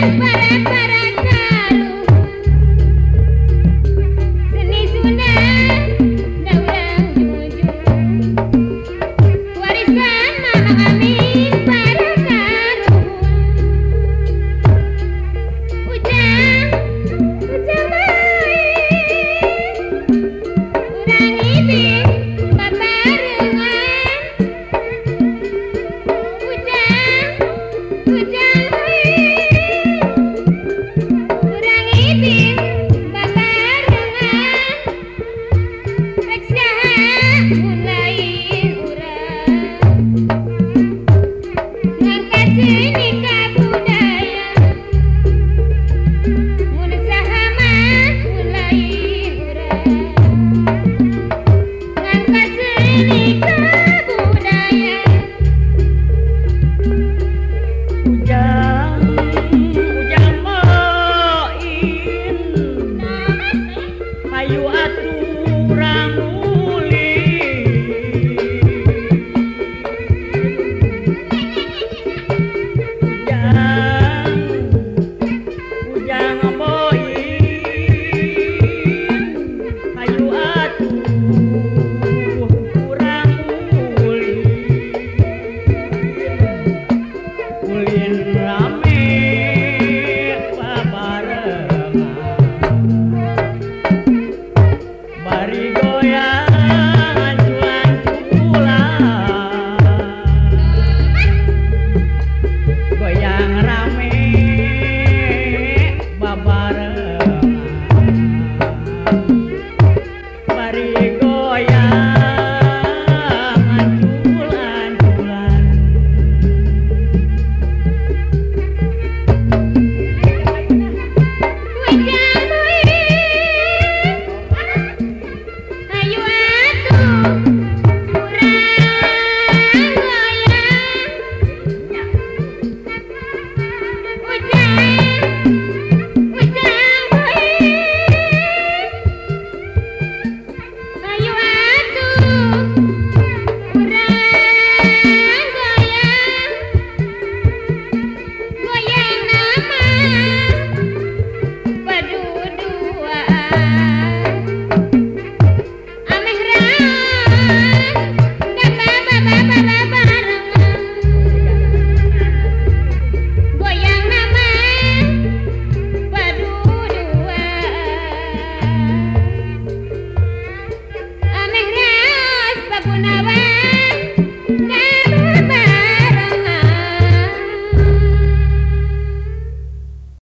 para, para. Dua to Bunawa.